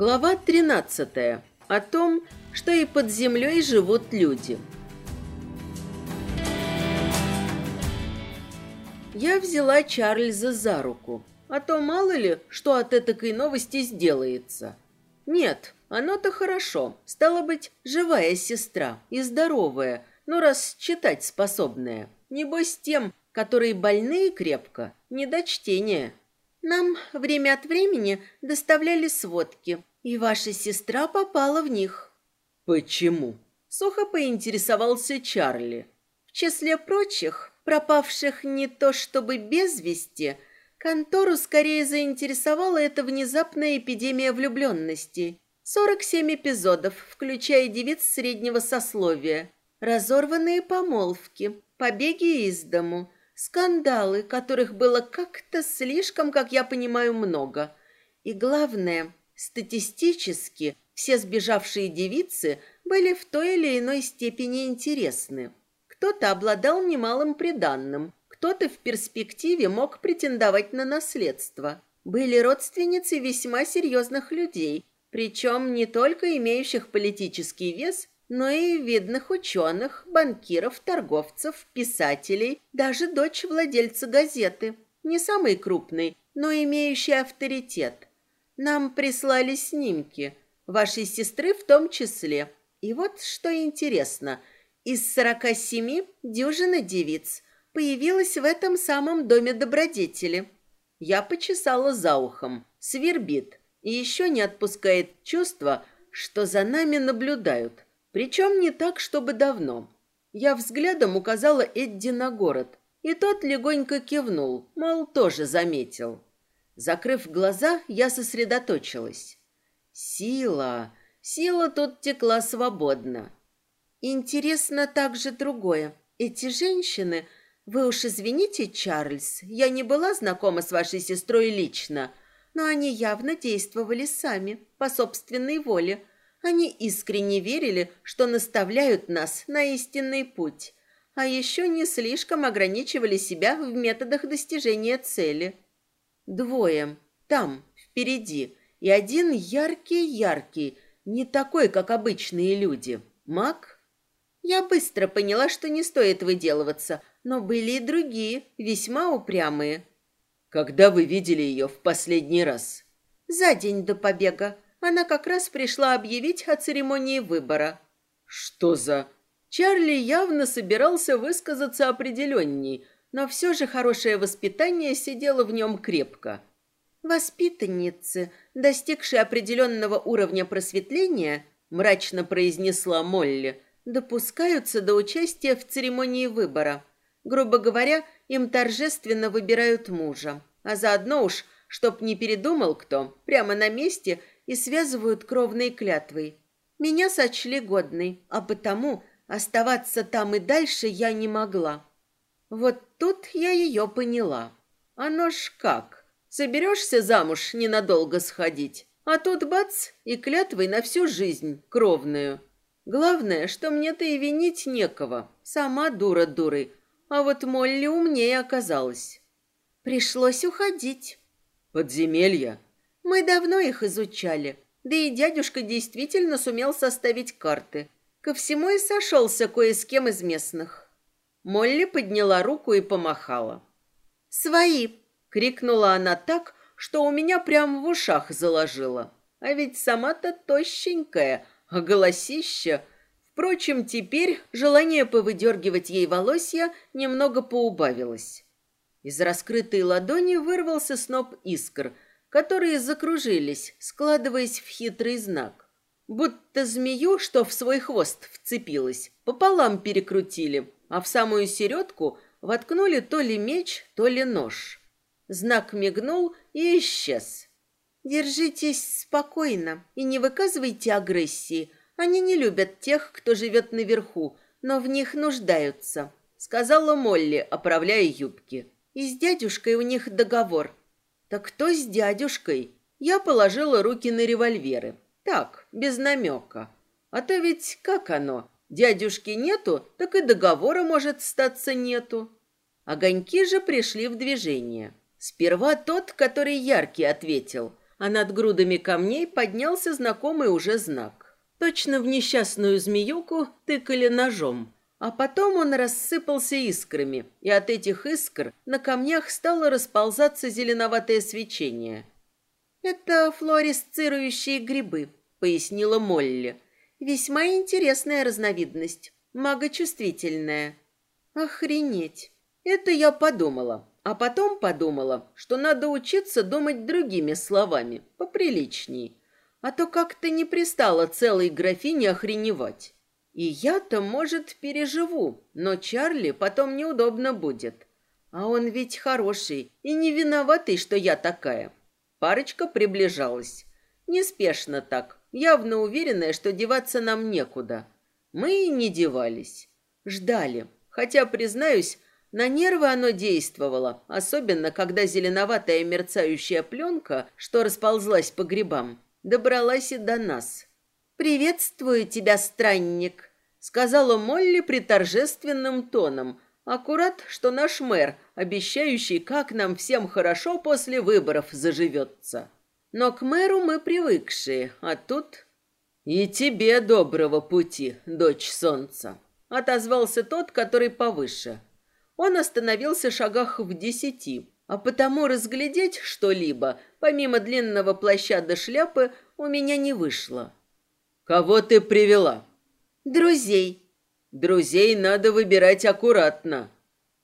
Глава 13. О том, что и под землей живут люди. Я взяла Чарльза за руку, а то мало ли, что от этой новости сделается. Нет, оно-то хорошо, стало быть, живая сестра и здоровая, ну раз читать способная. Небось тем, которые больные крепко, не до чтения. Нам время от времени доставляли сводки, и ваша сестра попала в них. Почему? Сухо поинтересовался Чарли. В числе прочих, пропавших не то чтобы без вести, контору скорее заинтересовала эта внезапная эпидемия влюбленности. 47 эпизодов, включая девиц среднего сословия, разорванные помолвки, побеги из дому – Скандалы, которых было как-то слишком, как я понимаю, много. И главное, статистически все сбежавшие девицы были в той или иной степени интересны. Кто-то обладал немалым приданным, кто-то в перспективе мог претендовать на наследство. Были родственницы весьма серьезных людей, причем не только имеющих политический вес, но и видных ученых, банкиров, торговцев, писателей, даже дочь владельца газеты. Не самый крупный, но имеющий авторитет. Нам прислали снимки, вашей сестры в том числе. И вот что интересно, из сорока семи дюжина девиц появилась в этом самом доме добродетели. Я почесала за ухом, свербит, и еще не отпускает чувство, что за нами наблюдают – причем не так, чтобы давно. Я взглядом указала Эдди на город, и тот легонько кивнул, мол, тоже заметил. Закрыв глаза, я сосредоточилась. Сила, сила тут текла свободно. Интересно также другое. Эти женщины... Вы уж извините, Чарльз, я не была знакома с вашей сестрой лично, но они явно действовали сами, по собственной воле, они искренне верили, что наставляют нас на истинный путь, а еще не слишком ограничивали себя в методах достижения цели. Двое, там, впереди, и один яркий-яркий, не такой, как обычные люди. Маг? Я быстро поняла, что не стоит выделываться, но были и другие, весьма упрямые. Когда вы видели ее в последний раз? За день до побега она как раз пришла объявить о церемонии выбора. Что за... Чарли явно собирался высказаться определенней, но все же хорошее воспитание сидело в нем крепко. «Воспитанницы, достигшие определенного уровня просветления, мрачно произнесла Молли, допускаются до участия в церемонии выбора. Грубо говоря, им торжественно выбирают мужа. А заодно уж, чтоб не передумал кто, прямо на месте и связывают кровной клятвой. Меня сочли годной, а потому оставаться там и дальше я не могла. Вот тут я ее поняла. Оно ж как. Соберешься замуж ненадолго сходить, а тут бац, и клятвой на всю жизнь, кровную. Главное, что мне-то и винить некого. Сама дура дурой. А вот Молли умнее оказалась. Пришлось уходить. Подземелья? Мы давно их изучали. Да и дядюшка действительно сумел составить карты. Ко всему и сошелся кое с кем из местных. Молли подняла руку и помахала. «Свои!» — крикнула она так, что у меня прямо в ушах заложила. А ведь сама-то тощенькая, а голосища... Впрочем, теперь желание повыдергивать ей волосья немного поубавилось. Из раскрытой ладони вырвался сноп искр — которые закружились, складываясь в хитрый знак. Будто змею, что в свой хвост вцепилась, пополам перекрутили, а в самую середку воткнули то ли меч, то ли нож. Знак мигнул и исчез. «Держитесь спокойно и не выказывайте агрессии. Они не любят тех, кто живет наверху, но в них нуждаются», — сказала Молли, оправляя юбки. «И с дядюшкой у них договор. Так кто с дядюшкой? Я положила руки на револьверы. Так, без намека. А то ведь как оно? Дядюшки нету, так и договора, может, статься нету. Огоньки же пришли в движение. Сперва тот, который яркий, ответил, а над грудами камней поднялся знакомый уже знак. Точно в несчастную змеюку тыкали ножом, а потом он рассыпался искрами, и от этих искр на камнях стало расползаться зеленоватое свечение. «Это флуоресцирующие грибы», — пояснила Молли. «Весьма интересная разновидность, магочувствительная». «Охренеть!» Это я подумала, а потом подумала, что надо учиться думать другими словами, поприличней. А то как-то не пристало целой графине охреневать. И я-то, может, переживу, но Чарли потом неудобно будет. А он ведь хороший и не виноватый, что я такая. Парочка приближалась. Неспешно так, явно уверенная, что деваться нам некуда. Мы не девались. Ждали. Хотя, признаюсь, на нервы оно действовало, особенно когда зеленоватая мерцающая пленка, что расползлась по грибам, добралась и до нас. «Приветствую тебя, странник», — сказала Молли приторжественным тоном, аккурат, что наш мэр, обещающий, как нам всем хорошо после выборов заживется. Но к мэру мы привыкшие, а тут... «И тебе доброго пути, дочь солнца», — отозвался тот, который повыше. Он остановился шагах в десяти, а потому разглядеть что-либо, помимо длинного плаща до шляпы, у меня не вышло. «Кого ты привела?» «Друзей». «Друзей надо выбирать аккуратно».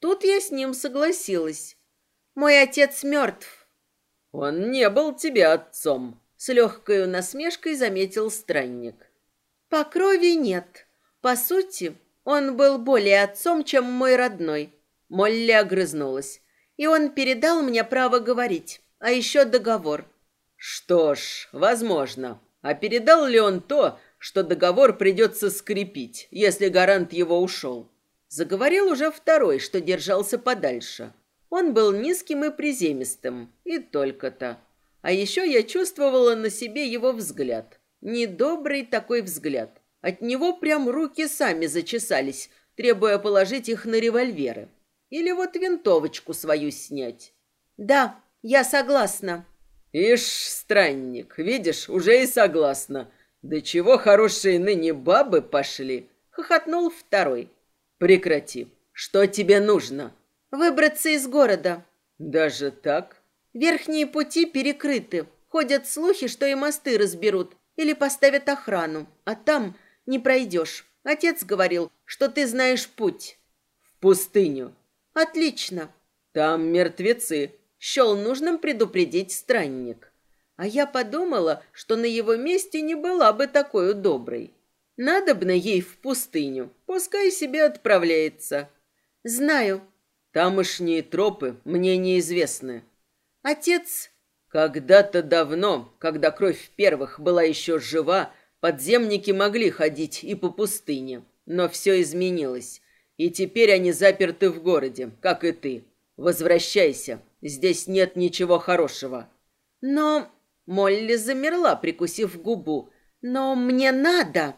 Тут я с ним согласилась. «Мой отец мертв». «Он не был тебе отцом», — с легкой насмешкой заметил странник. «По крови нет. По сути, он был более отцом, чем мой родной. Молли огрызнулась. И он передал мне право говорить, а еще договор. Что ж, возможно. А передал ли он то, что договор придется скрепить, если гарант его ушел? Заговорил уже второй, что держался подальше. Он был низким и приземистым, и только-то. А еще я чувствовала на себе его взгляд. Недобрый такой взгляд. От него прям руки сами зачесались, требуя положить их на револьверы. Или вот винтовочку свою снять. Да, я согласна. Ишь, странник, видишь, уже и согласна. Да чего хорошие ныне бабы пошли, хохотнул второй. Прекрати. Что тебе нужно? Выбраться из города. Даже так? Верхние пути перекрыты. Ходят слухи, что и мосты разберут или поставят охрану, а там не пройдешь. Отец говорил, что ты знаешь путь. В пустыню. Отлично. Там мертвецы. Счел нужным предупредить странник. А я подумала, что на его месте не была бы такой доброй. Надобно ей в пустыню. Пускай себе отправляется. Знаю. Тамошние тропы мне неизвестны. Отец... Когда-то давно, когда кровь первых была еще жива, подземники могли ходить и по пустыне. Но все изменилось. И теперь они заперты в городе, как и ты. Возвращайся. Здесь нет ничего хорошего. Но Молли замерла, прикусив губу. Но мне надо.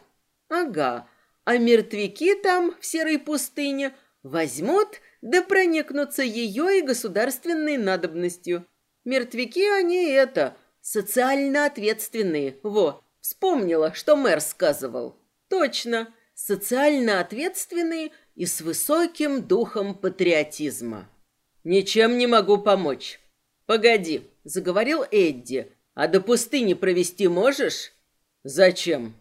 Ага. А мертвяки там в серой пустыне возьмут да проникнутся ее и государственной надобностью. Мертвяки они это, социально ответственные. Во, вспомнила, что мэр сказывал. Точно, социально ответственные и с высоким духом патриотизма. «Ничем не могу помочь». «Погоди», — заговорил Эдди, «а до пустыни провести можешь?» «Зачем?»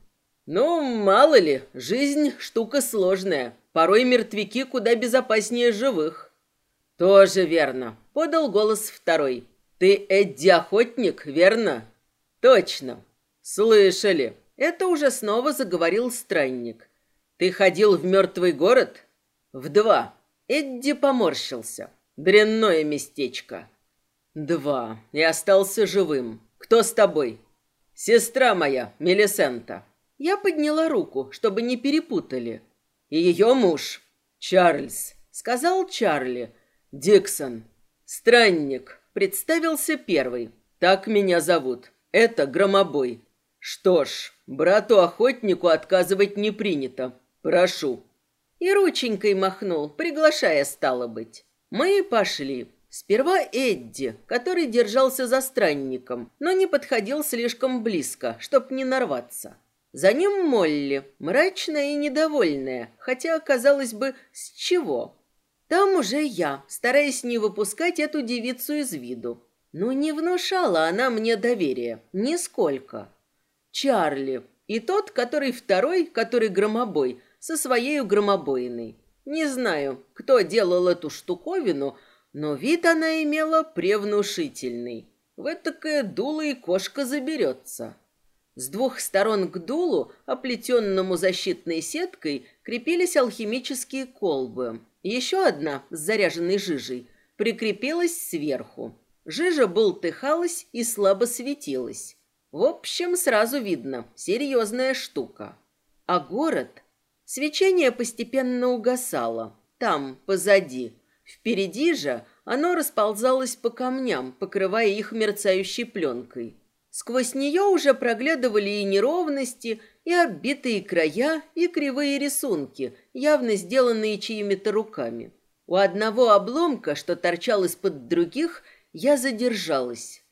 «Ну, мало ли, жизнь — штука сложная. Порой мертвяки куда безопаснее живых». «Тоже верно», — подал голос второй. «Ты Эдди Охотник, верно?» «Точно». «Слышали». Это уже снова заговорил странник. «Ты ходил в мертвый город?» В два. Эдди поморщился. Дрянное местечко. Два. И остался живым. Кто с тобой? Сестра моя, Мелисента. Я подняла руку, чтобы не перепутали. И ее муж. Чарльз. Сказал Чарли. Диксон. Странник. Представился первый. Так меня зовут. Это Громобой. Что ж, брату-охотнику отказывать не принято. Прошу. И рученькой махнул, приглашая, стало быть. Мы пошли. Сперва Эдди, который держался за странником, но не подходил слишком близко, чтоб не нарваться. За ним Молли, мрачная и недовольная, хотя, казалось бы, с чего? Там уже я, стараясь не выпускать эту девицу из виду. Но не внушала она мне доверия, нисколько. Чарли, и тот, который второй, который громобой, со своей громобойной. Не знаю, кто делал эту штуковину, но вид она имела превнушительный. В этакое дуло и кошка заберется. С двух сторон к дулу, оплетенному защитной сеткой, крепились алхимические колбы. Еще одна, с заряженной жижей, прикрепилась сверху. Жижа болтыхалась и слабо светилась. В общем, сразу видно, серьезная штука. А город... Свечение постепенно угасало. Там, позади. Впереди же оно расползалось по камням, покрывая их мерцающей пленкой. Сквозь нее уже проглядывали и неровности, и оббитые края, и кривые рисунки, явно сделанные чьими-то руками. У одного обломка, что торчал из-под других, я задержалась.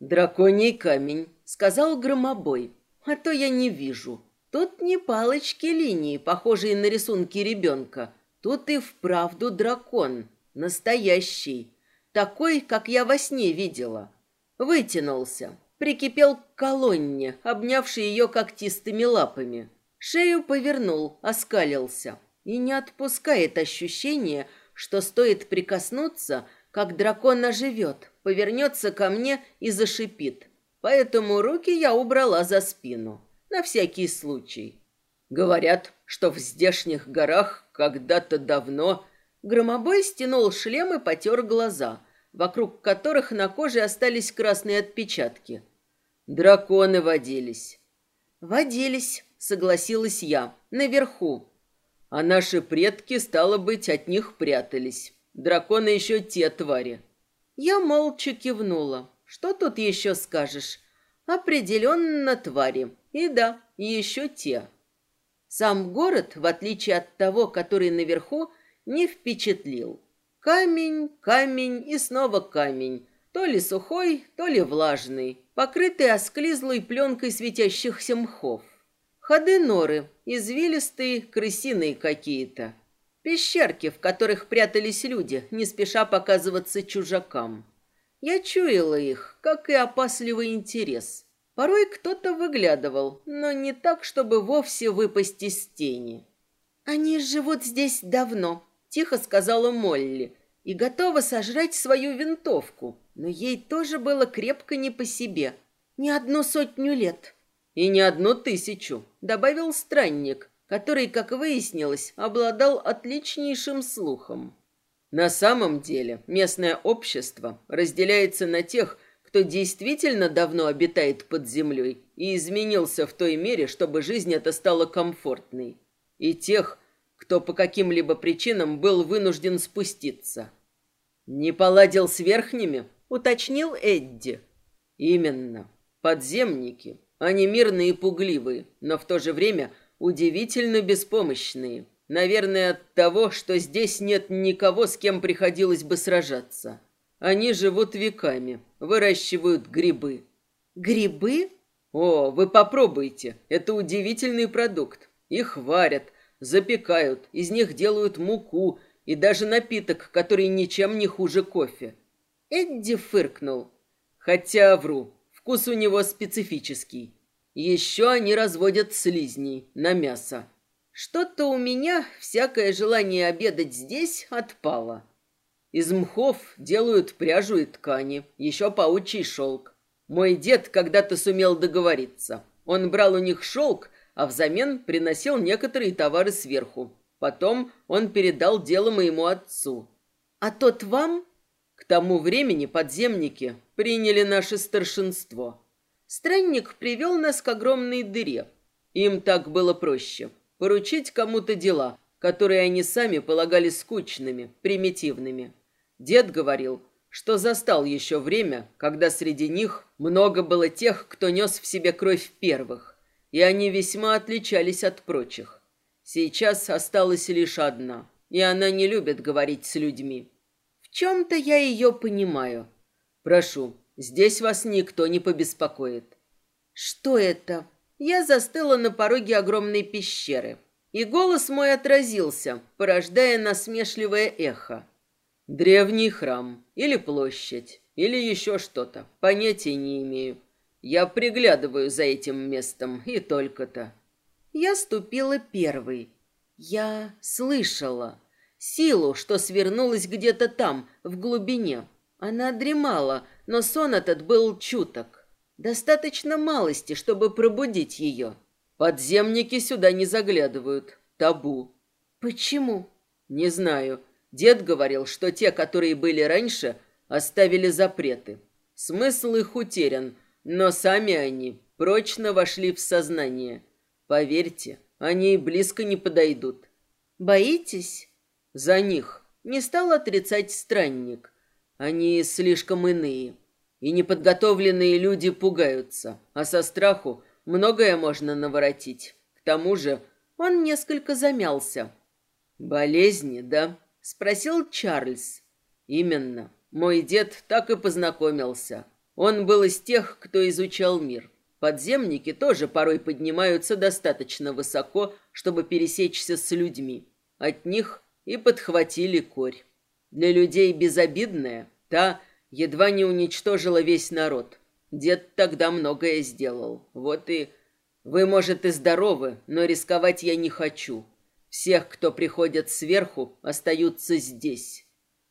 «Драконий камень», — сказал громобой, — «а то я не вижу. Тут не палочки линии, похожие на рисунки ребенка. Тут и вправду дракон, настоящий, такой, как я во сне видела. Вытянулся, прикипел к колонне, обнявшей ее когтистыми лапами. Шею повернул, оскалился. И не отпускает ощущение, что стоит прикоснуться, как дракон оживет, повернется ко мне и зашипит. Поэтому руки я убрала за спину, на всякий случай. Говорят, что в здешних горах когда-то давно громобой стянул шлем и потер глаза, вокруг которых на коже остались красные отпечатки. Драконы водились. Водились, согласилась я, наверху. А наши предки, стало быть, от них прятались. Драконы еще те твари. Я молча кивнула. Что тут еще скажешь? Определенно твари. И да, еще те. Сам город, в отличие от того, который наверху, не впечатлил. Камень, камень и снова камень. То ли сухой, то ли влажный покрытые осклизлой пленкой светящихся мхов. Ходы норы, извилистые, крысиные какие-то. Пещерки, в которых прятались люди, не спеша показываться чужакам. Я чуяла их, как и опасливый интерес. Порой кто-то выглядывал, но не так, чтобы вовсе выпасть из тени. «Они живут здесь давно», — тихо сказала Молли, и готова сожрать свою винтовку но ей тоже было крепко не по себе. Не одну сотню лет. И не одну тысячу, добавил странник, который, как выяснилось, обладал отличнейшим слухом. На самом деле местное общество разделяется на тех, кто действительно давно обитает под землей и изменился в той мере, чтобы жизнь эта стала комфортной, и тех, кто по каким-либо причинам был вынужден спуститься. Не поладил с верхними, уточнил Эдди. Именно. Подземники. Они мирные и пугливые, но в то же время удивительно беспомощные. Наверное, от того, что здесь нет никого, с кем приходилось бы сражаться. Они живут веками, выращивают грибы. Грибы? О, вы попробуйте. Это удивительный продукт. Их варят, запекают, из них делают муку и даже напиток, который ничем не хуже кофе. Эдди фыркнул. Хотя вру, вкус у него специфический. Еще они разводят слизней на мясо. Что-то у меня всякое желание обедать здесь отпало. Из мхов делают пряжу и ткани, еще паучий шелк. Мой дед когда-то сумел договориться. Он брал у них шелк, а взамен приносил некоторые товары сверху. Потом он передал дело моему отцу. А тот вам тому времени подземники приняли наше старшинство. Странник привел нас к огромной дыре. Им так было проще. Поручить кому-то дела, которые они сами полагали скучными, примитивными. Дед говорил, что застал еще время, когда среди них много было тех, кто нес в себе кровь первых, и они весьма отличались от прочих. Сейчас осталась лишь одна, и она не любит говорить с людьми Чем-то я ее понимаю. Прошу, здесь вас никто не побеспокоит. Что это? Я застыла на пороге огромной пещеры, и голос мой отразился, порождая насмешливое эхо. Древний храм или площадь, или еще что-то, понятия не имею. Я приглядываю за этим местом, и только-то. Я ступила первой. Я слышала силу, что свернулась где-то там, в глубине. Она дремала, но сон этот был чуток. Достаточно малости, чтобы пробудить ее. Подземники сюда не заглядывают. Табу. Почему? Не знаю. Дед говорил, что те, которые были раньше, оставили запреты. Смысл их утерян, но сами они прочно вошли в сознание. Поверьте, они и близко не подойдут. Боитесь? За них. Не стал отрицать странник. Они слишком иные. И неподготовленные люди пугаются, а со страху многое можно наворотить. К тому же он несколько замялся. «Болезни, да?» — спросил Чарльз. «Именно. Мой дед так и познакомился. Он был из тех, кто изучал мир. Подземники тоже порой поднимаются достаточно высоко, чтобы пересечься с людьми. От них и подхватили корь. Для людей безобидная, та едва не уничтожила весь народ. Дед тогда многое сделал. Вот и... Вы, может, и здоровы, но рисковать я не хочу. Всех, кто приходят сверху, остаются здесь.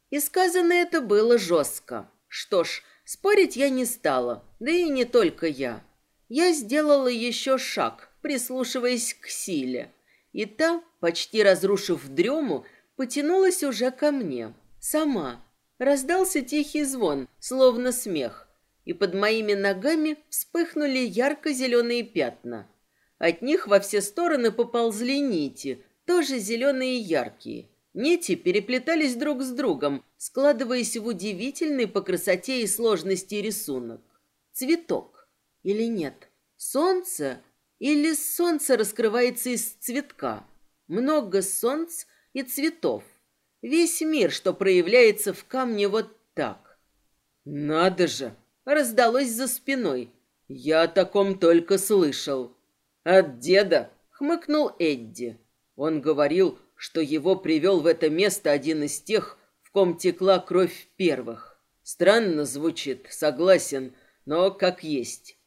И сказано это было жестко. Что ж, спорить я не стала, да и не только я. Я сделала еще шаг, прислушиваясь к силе. И та, почти разрушив дрему, потянулась уже ко мне. Сама. Раздался тихий звон, словно смех. И под моими ногами вспыхнули ярко-зеленые пятна. От них во все стороны поползли нити, тоже зеленые и яркие. Нити переплетались друг с другом, складываясь в удивительный по красоте и сложности рисунок. Цветок. Или нет? Солнце? Или солнце раскрывается из цветка? Много солнц и цветов. Весь мир, что проявляется в камне вот так. Надо же! Раздалось за спиной. Я о таком только слышал. От деда хмыкнул Эдди. Он говорил, что его привел в это место один из тех, в ком текла кровь первых. Странно звучит, согласен, но как есть.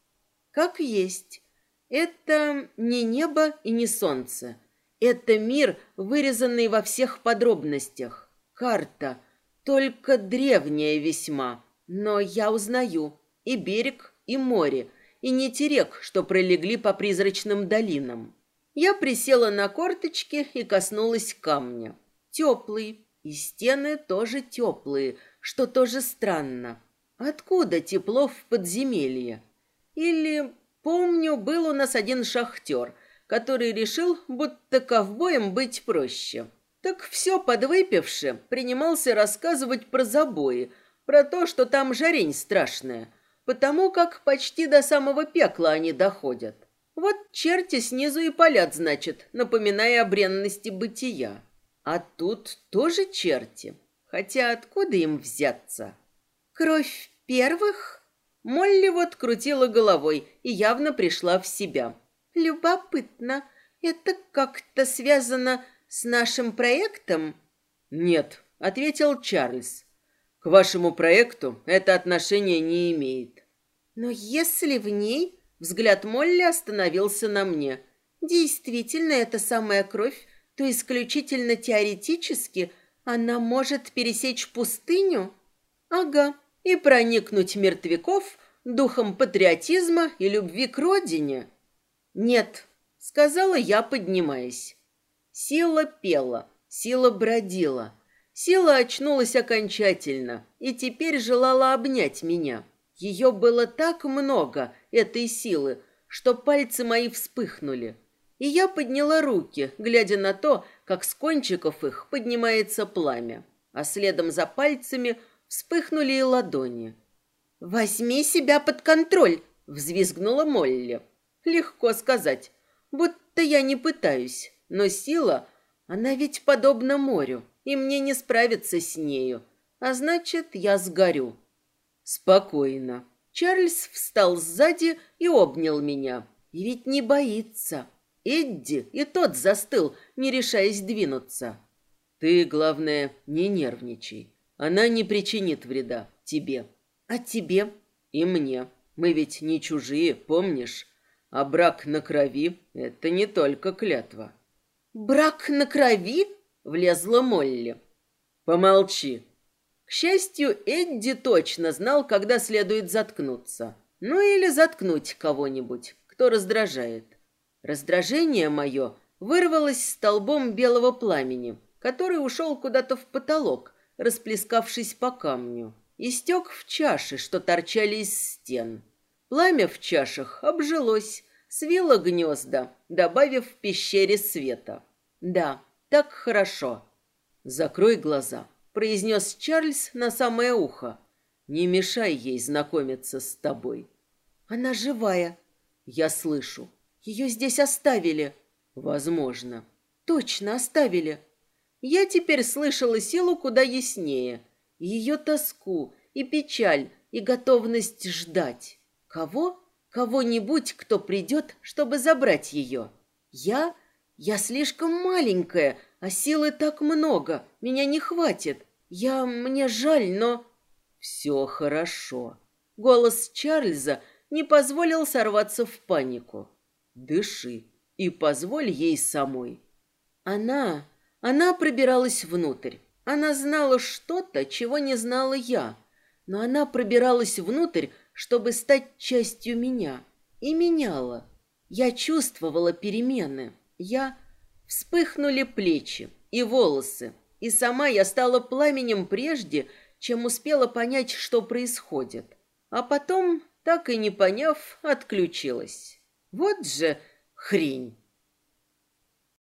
Как есть. Это не небо и не солнце. Это мир, вырезанный во всех подробностях. Карта, только древняя весьма. Но я узнаю и берег, и море, и нити рек, что пролегли по призрачным долинам. Я присела на корточки и коснулась камня. Теплый, и стены тоже теплые, что тоже странно. Откуда тепло в подземелье? Или, помню, был у нас один шахтер, который решил, будто ковбоем быть проще. Так все подвыпивши, принимался рассказывать про забои, про то, что там жарень страшная, потому как почти до самого пекла они доходят. Вот черти снизу и палят, значит, напоминая о бренности бытия. А тут тоже черти. Хотя откуда им взяться? Кровь первых? Молли вот крутила головой и явно пришла в себя. «Любопытно. Это как-то связано с нашим проектом?» «Нет», — ответил Чарльз. «К вашему проекту это отношение не имеет». «Но если в ней...» Взгляд Молли остановился на мне. «Действительно, это самая кровь, то исключительно теоретически она может пересечь пустыню?» «Ага, и проникнуть мертвяков духом патриотизма и любви к родине? Нет, сказала я, поднимаясь. Сила пела, сила бродила. Сила очнулась окончательно и теперь желала обнять меня. Ее было так много, этой силы, что пальцы мои вспыхнули. И я подняла руки, глядя на то, как с кончиков их поднимается пламя, а следом за пальцами – Вспыхнули и ладони. «Возьми себя под контроль!» — взвизгнула Молли. «Легко сказать, будто я не пытаюсь, но сила, она ведь подобна морю, и мне не справиться с нею. а значит, я сгорю. Спокойно. Чарльз встал сзади и обнял меня. И ведь не боится. Эдди и тот застыл, не решаясь двинуться. Ты, главное, не нервничай. Она не причинит вреда тебе. А тебе? И мне. Мы ведь не чужие, помнишь? А брак на крови — это не только клятва. «Брак на крови?» — влезла Молли. «Помолчи». К счастью, Эдди точно знал, когда следует заткнуться. Ну или заткнуть кого-нибудь, кто раздражает. Раздражение мое вырвалось столбом белого пламени, который ушел куда-то в потолок, расплескавшись по камню, и стек в чаши, что торчали из стен. Пламя в чашах обжилось, свило гнезда, добавив в пещере света. Да, так хорошо. Закрой глаза, произнес Чарльз на самое ухо. Не мешай ей знакомиться с тобой. Она живая. Я слышу. Ее здесь оставили. Возможно. Точно оставили. Я теперь слышала силу куда яснее. Ее тоску и печаль, и готовность ждать. Кого? Кого-нибудь, кто придет, чтобы забрать ее. Я? Я слишком маленькая, а силы так много. Меня не хватит. Я... Мне жаль, но... Все хорошо. Голос Чарльза не позволил сорваться в панику. Дыши и позволь ей самой. Она... Она пробиралась внутрь. Она знала что-то, чего не знала я. Но она пробиралась внутрь, чтобы стать частью меня. И меняла. Я чувствовала перемены. Я... Вспыхнули плечи и волосы. И сама я стала пламенем прежде, чем успела понять, что происходит. А потом, так и не поняв, отключилась. Вот же хрень.